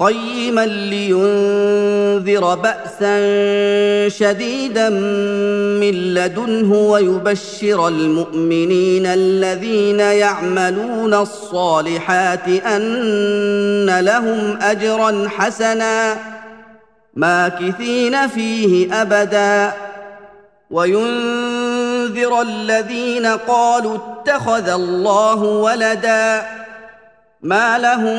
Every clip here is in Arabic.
قيما لينذر باسا شديدا من لدنه ويبشر المؤمنين الذين يعملون الصالحات أن لهم اجرا حسنا ماكثين فيه ابدا. وينذر الذين قالوا اتخذ الله ولدا. ما لهم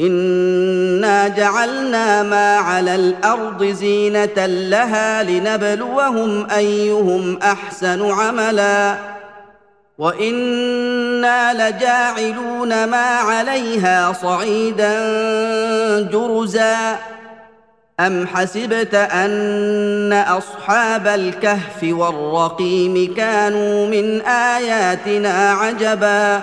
انا جعلنا ما على الأرض زينه لها لنبلوهم ايهم احسن عملا وأنا لجاعلون ما عليها صعيدا جرزا أم حسبت أن أصحاب الكهف والرقيم كانوا من آياتنا عجبا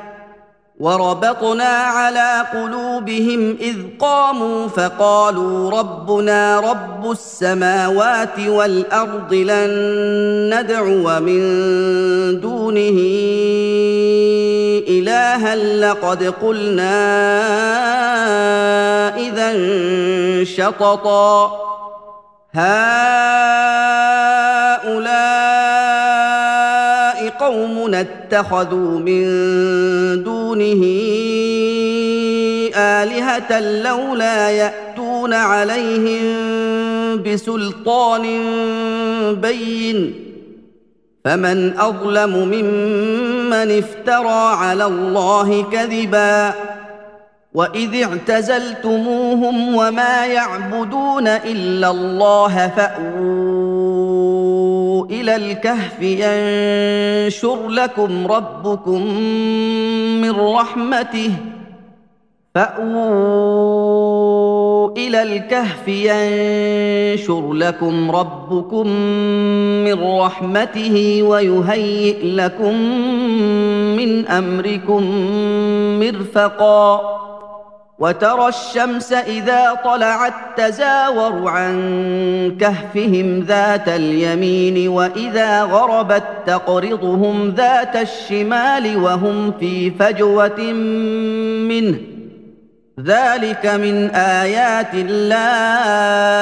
وربطنا على قلوبهم إذ قاموا فقالوا ربنا رب السماوات والأرض لن ندعو من دونه إلها لقد قلنا إذا شططا. هؤلاء قوم اتخذوا من دونه آلهة لولا يأتون عليهم بسلطان بين فمن أظلم ممن افترى على الله كذبا وإذ اعتزلتموهم وما يعبدون إلا الله فأووا إلى الكهف ينشر لكم ربكم من رحمته. فأووا إلى الكهف ينشر لكم ربكم من رحمته ويهيئ لكم من أمركم مرفقا. وترى الشمس إذا طلعت تزاور عن كهفهم ذات اليمين وإذا غربت تقرضهم ذات الشمال وهم في فجوة منه. ذلك من آيات الله.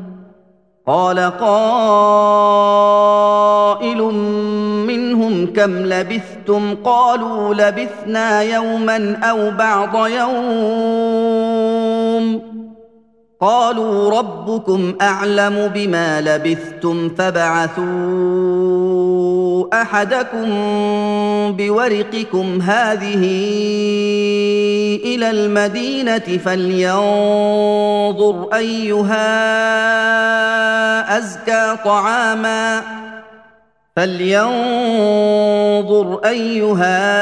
قال قائل منهم كم لبثتم؟ قالوا لبثنا يوما أو بعض يوم. قالوا ربكم أعلم بما لبثتم فبعثوا أحدكم بورقكم هذه إلى المدينة فلينظر أيها أزكى طعاما. فلينظر أيها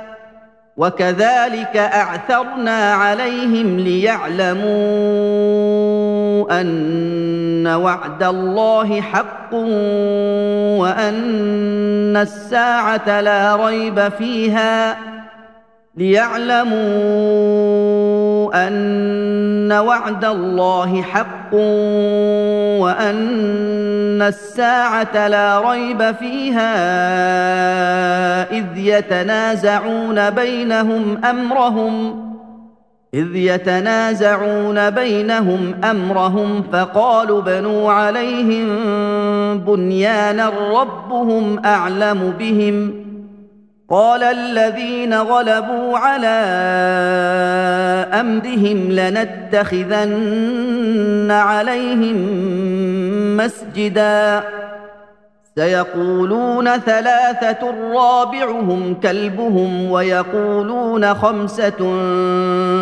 وكذلك أعثرنا عليهم ليعلموا أن وعد الله حق وأن الساعة لا ريب فيها ليعلموا أن وعد الله حق وأن الساعة لا ريب فيها إذ يتنازعون بينهم أمرهم إذ يتنازعون بينهم أمرهم فقالوا بنوا عليهم بنيانا ربهم أعلم بهم. قال الذين غلبوا على أمرهم لنتخذن عليهم مسجدا. سيقولون ثلاثة رابعهم كلبهم ويقولون خمسة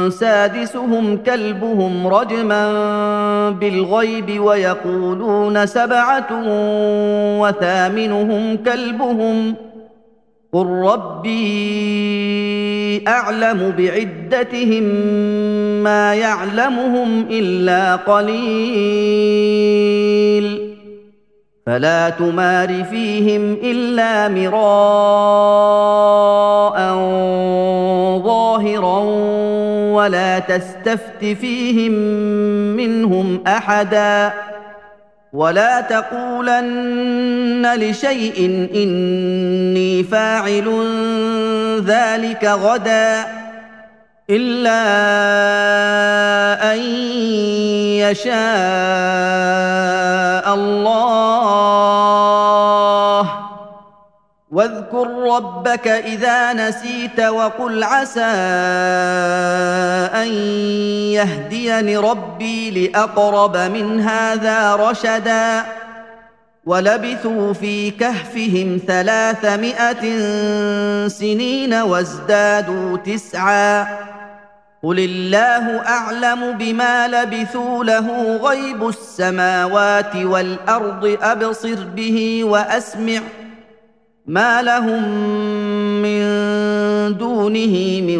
سادسهم كلبهم رجما بالغيب ويقولون سبعة وثامنهم كلبهم قل ربي اعلم بعدتهم ما يعلمهم الا قليل فلا تمار فيهم الا مراء ظاهرا ولا تستفت فيهم منهم احدا ولا تقولن لشيء إني فاعل ذلك غدا إلا أن يشاء الله. واذكر ربك إذا نسيت وقل عسى ان يهديني ربي لاقرب من هذا رشدا ولبثوا في كهفهم ثلاثمائه سنين وازدادوا تسعا قل الله اعلم بما لبثوا له غيب السماوات والارض ابصر به واسمع ما لهم من دونه من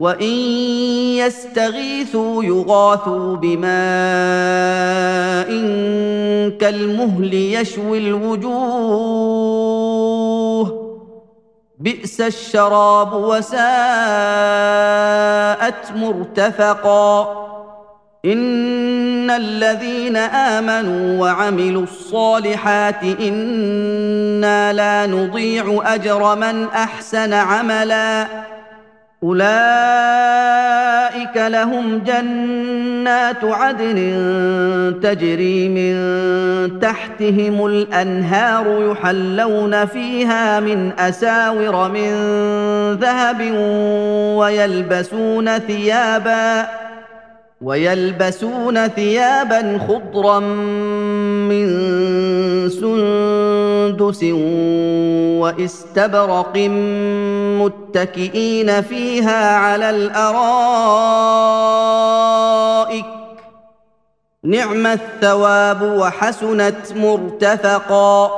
وان يستغيثوا يغاثوا بماء كالمهل يشوي الوجوه بئس الشراب وساءت مرتفقا ان الذين امنوا وعملوا الصالحات أنا لا نضيع اجر من احسن عملا أولئك لهم جنات عدن تجري من تحتهم الأنهار يحلون فيها من أساور من ذهب ويلبسون ثيابا ويلبسون ثيابا خضرا من سندس واستبرق متكئين فيها على الأرائك. نعم الثواب وحسنت مرتفقا.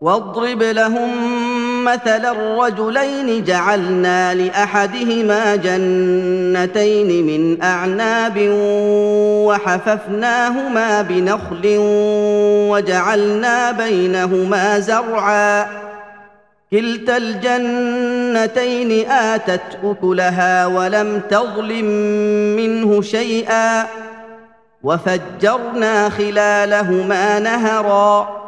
واضرب لهم مثل الرجلين جعلنا لأحدهما جنتين من أعناب وحففناهما بنخل وجعلنا بينهما زرعا. كلتا الجنتين آتت أكلها ولم تظلم منه شيئا. وفجرنا خلالهما نهرا.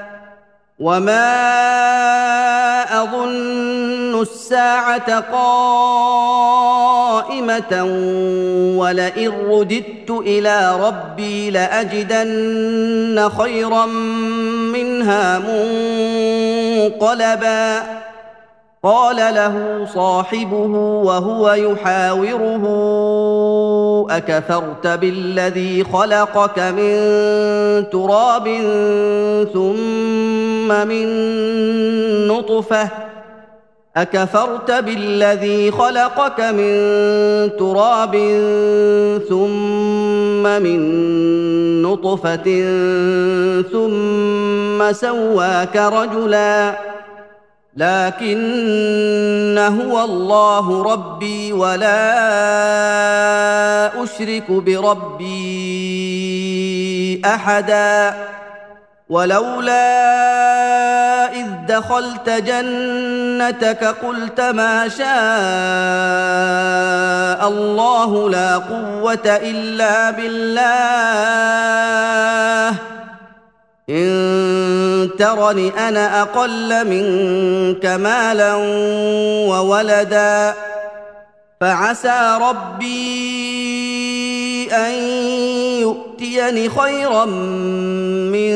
وما اظن الساعة قائمه ولئن رددت إلى ربي لاجدن خيرا منها منقلبا قال له صاحبه وهو يحاوره أكفرت بالذي خلقك من تراب ثم من نطفة أكفرت بالذي خلقك من تراب ثم من نطفة ثم سواك رجلا لكن هو الله ربي ولا أشرك بربي أحدا. ولولا إذ دخلت جنتك قلت ما شاء الله لا قوة إلا بالله. إن ترني أنا أقل منك مالا وولدا. فعسى ربي أن يؤتيني خيرا من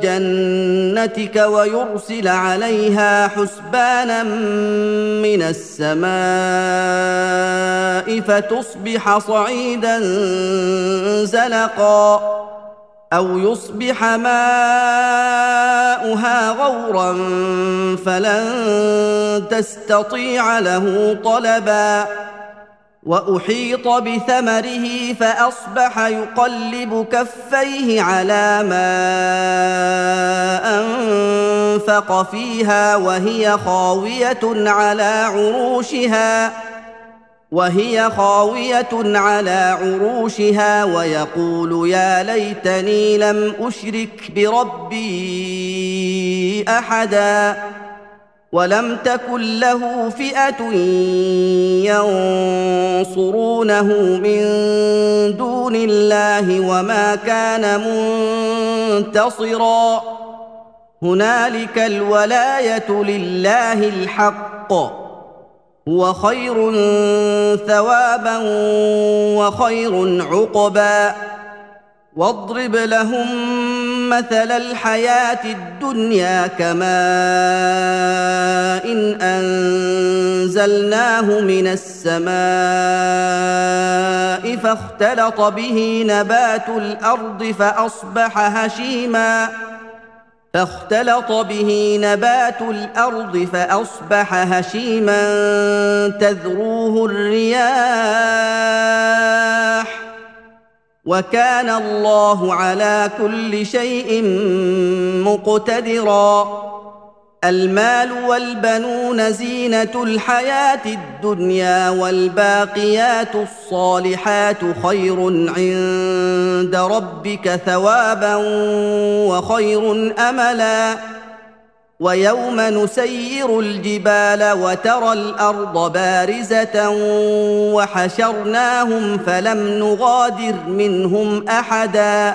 جنتك ويرسل عليها حسبانا من السماء فتصبح صعيدا زلقا. أو يصبح ماؤها غورا فلن تستطيع له طلبا وأحيط بثمره فأصبح يقلب كفيه على ما أنفق فيها وهي خاوية على عروشها وهي خاوية على عروشها ويقول يا ليتني لم أشرك بربي أحدا ولم تكن له فئة ينصرونه من دون الله وما كان منتصرا. هنالك الولاية لله الحق. هو خير ثوابا وخير عقبا. واضرب لهم مثل الحياة الدنيا كماء إن أنزلناه من السماء فاختلط به نبات الأرض فأصبح هشيما. فاختلط به نبات الأرض فأصبح هشيما تذروه الرياح وكان الله على كل شيء مقتدرا المال والبنون زينة الحياة الدنيا والباقيات الصالحات خير عند ربك ثوابا وخير أملا. ويوم نسير الجبال وترى الأرض بارزة وحشرناهم فلم نغادر منهم أحدا.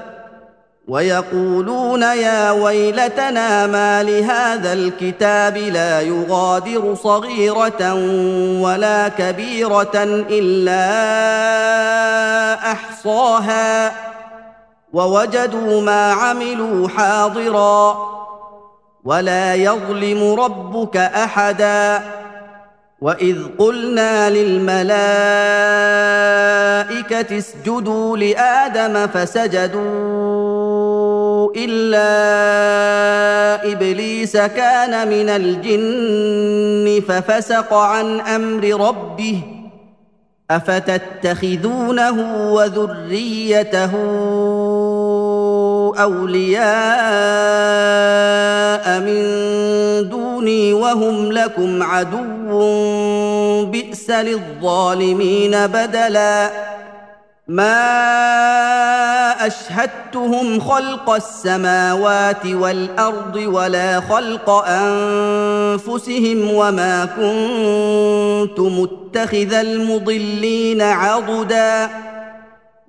ويقولون يا ويلتنا ما لهذا الكتاب لا يغادر صغيرة ولا كبيرة إلا أحصاها ووجدوا ما عملوا حاضرا ولا يظلم ربك أحدا وإذ قلنا للملائكة اسجدوا لآدم فسجدوا إلا إبليس كان من الجن ففسق عن أمر ربه أفتتخذونه وذريته أولياء من دوني وهم لكم عدو بئس للظالمين بدلا ما اشهدتهم خلق السماوات والارض ولا خلق انفسهم وما كنت متخذ المضلين عضدا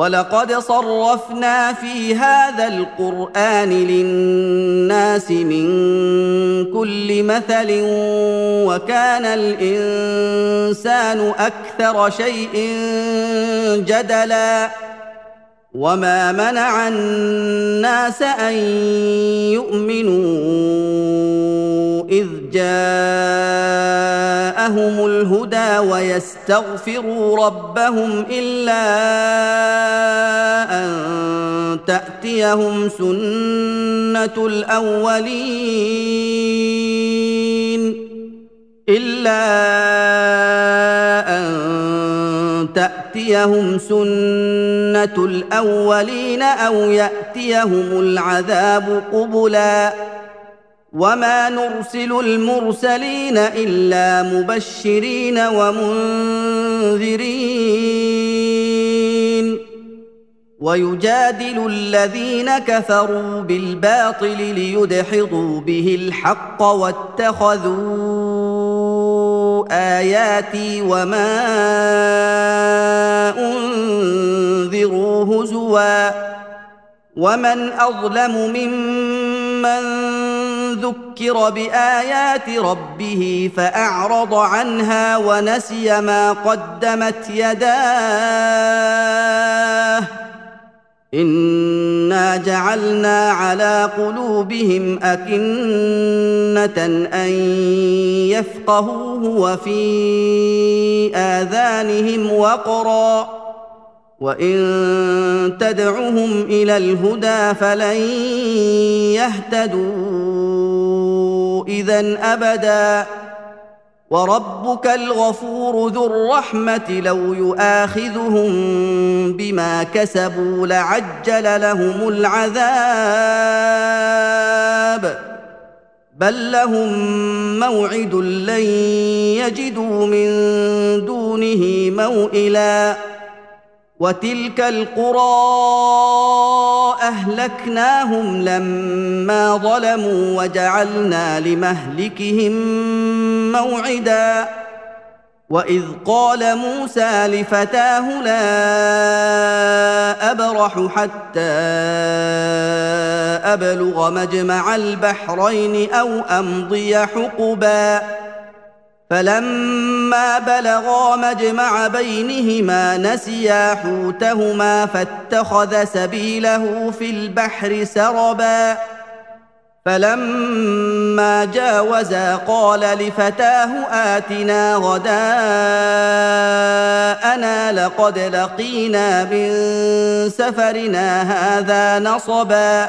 ولقد صرفنا في هذا القرآن للناس من كل مثل وكان الإنسان أكثر شيء جدلا وما منع الناس ان يؤمنوا اذ جاءهم الهدى ويستغفروا ربهم الا ان تاتيهم سنه الاولين الا ان تأتيهم سنة الأولين أو يأتيهم العذاب قبلا وما نرسل المرسلين إلا مبشرين ومنذرين. ويجادل الذين كفروا بالباطل ليدحضوا به الحق واتخذوا آياتي وما أنذروا هزوا ومن أظلم ممن ذكر بآيات ربه فأعرض عنها ونسي ما قدمت يداه انا جعلنا على قلوبهم اكنه ان يفقهوه وفي اذانهم وقرا وان تدعهم إلى الهدى فلن يهتدوا اذا ابدا وربك الغفور ذو الرحمة لو يؤاخذهم بما كسبوا لعجل لهم العذاب بل لهم موعد لن يجدوا من دونه موئلا وتلك القرى أهلكناهم لما ظلموا وجعلنا لمهلكهم موعدا. وإذ قال موسى لفتاه لا أبرح حتى أبلغ مجمع البحرين أو أمضي حقبا. فلما بلغا مجمع بينهما نسيا حوتهما فاتخذ سبيله في البحر سربا فلما جاوزا قال لفتاه اتنا غداءنا لقد لقينا من سفرنا هذا نصبا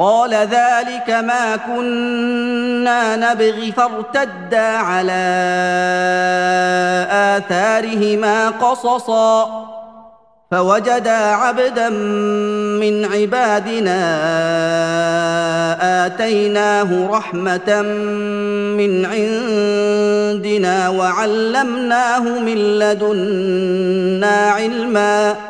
قال ذلك ما كنا نبغي فارتدا على آثارهما قصصا. فوجدا عبدا من عبادنا آتيناه رحمة من عندنا وعلمناه من لدنا علما.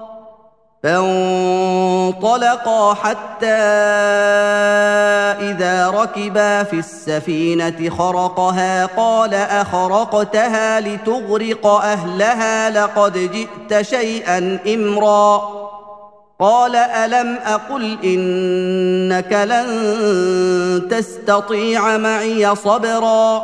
فانطلقا حتى إذا ركبا في السفينة خرقها قال أخرقتها لتغرق أهلها لقد جئت شيئا إمرا. قال ألم أقل إنك لن تستطيع معي صبرا؟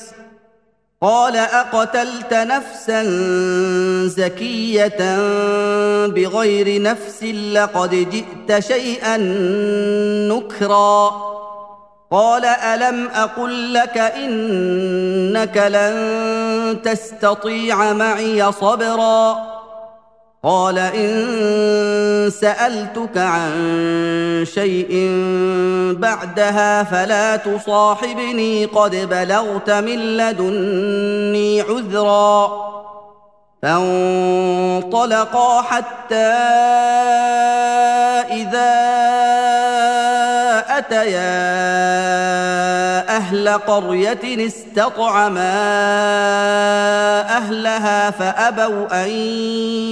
قال أقتلت نفسا زكية بغير نفس لقد جئت شيئا نكرا. قال ألم أقل لك إنك لن تستطيع معي صبرا؟ قال إن سألتك عن شيء بعدها فلا تصاحبني قد بلغت من لدني عذرا. فانطلقا حتى إذا أتيا أهل قرية استطعما أهلها فأبوا أن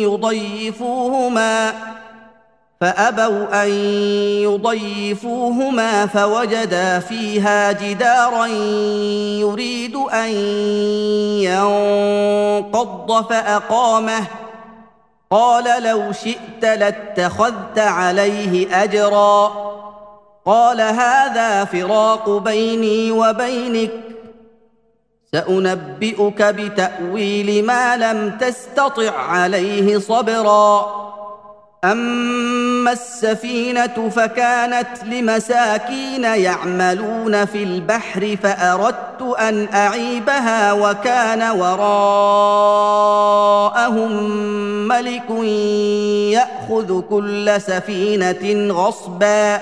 يضيفوهما فأبوا أن يضيفوهما فوجدا فيها جدارا يريد أن ينقض فأقامه. قال لو شئت لاتخذت عليه أجرا. قال هذا فراق بيني وبينك سأنبئك بتأويل ما لم تستطع عليه صبرا. أما السفينة فكانت لمساكين يعملون في البحر فأردت أن أعيبها وكان وراءهم ملك يأخذ كل سفينة غصبا.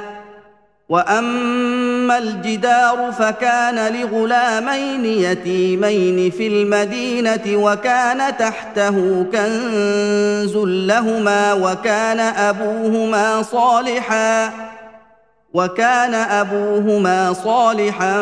واما الجدار فكان لغلامين يتيمين في المدينة وكان تحته كنز لهما وكان ابوهما صالحا وكان ابوهما صالحا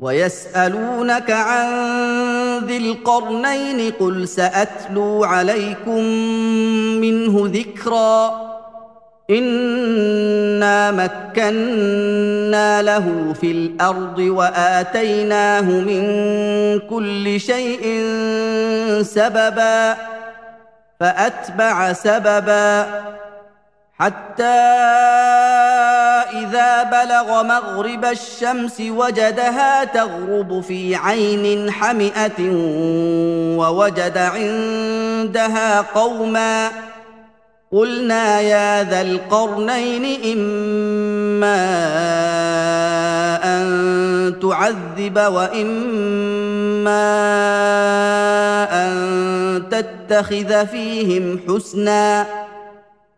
ويسألونك عن ذي القرنين قل سأتلو عليكم منه ذكرا. إنا مكنا له في الأرض وآتيناه من كل شيء سببا فأتبع سببا حتى إذا بلغ مغرب الشمس وجدها تغرب في عين حمئة ووجد عندها قوما قلنا يا ذا القرنين إما أن تعذب وإما أن تتخذ فيهم حسنا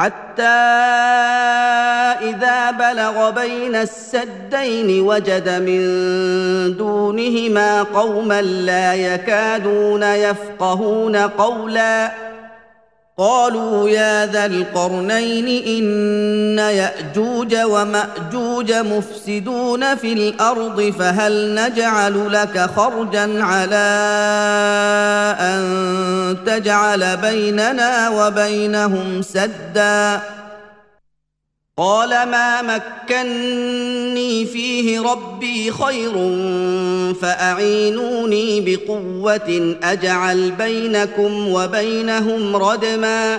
حتى إذا بلغ بين السدين وجد من دونهما قوما لا يكادون يفقهون قولا قالوا يا ذا القرنين إن يأجوج ومأجوج مفسدون في الأرض فهل نجعل لك خرجا على أن تجعل بيننا وبينهم سدا قال ما مكني فيه ربي خير فأعينوني بقوة أجعل بينكم وبينهم ردما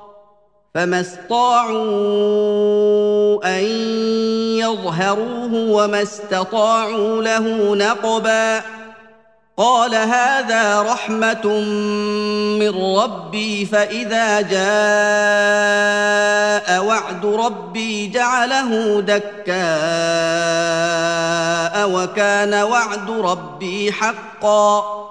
فما استطاعوا ان يظهروه وما استطاعوا له نقبا قال هذا رحمه من ربي فاذا جاء وعد ربي جعله دكاء وكان وعد ربي حقا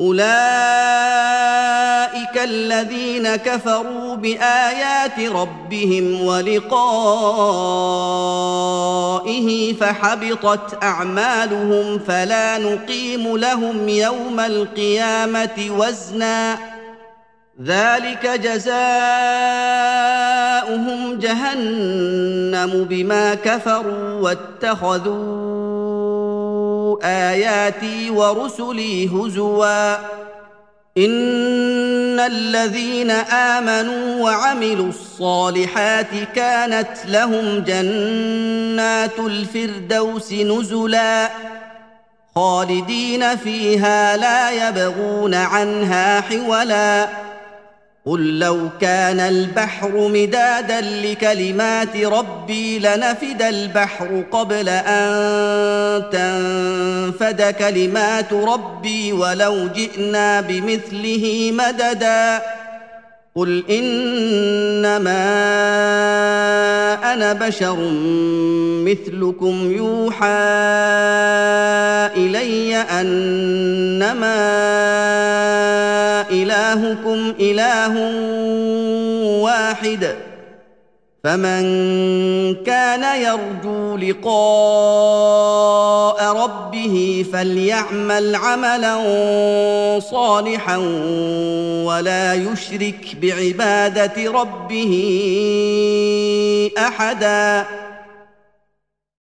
أولئك الذين كفروا بآيات ربهم ولقائه فحبطت أعمالهم فلا نقيم لهم يوم القيامة وزنا. ذلك جزاؤهم جهنم بما كفروا واتخذوا آياتي ورسلي هزوا. إن الذين آمنوا وعملوا الصالحات كانت لهم جنات الفردوس نزلا. خالدين فيها لا يبغون عنها حولا. قل لو كان البحر مدادا لكلمات ربي لنفد البحر قبل ان تنفد كلمات ربي ولو جئنا بمثله مددا قل انما أنا بشر مثلكم يوحى الي انما إلهكم إله واحد فمن كان يرجو لقاء ربه فليعمل عملا صالحا ولا يشرك بعبادة ربه أحدا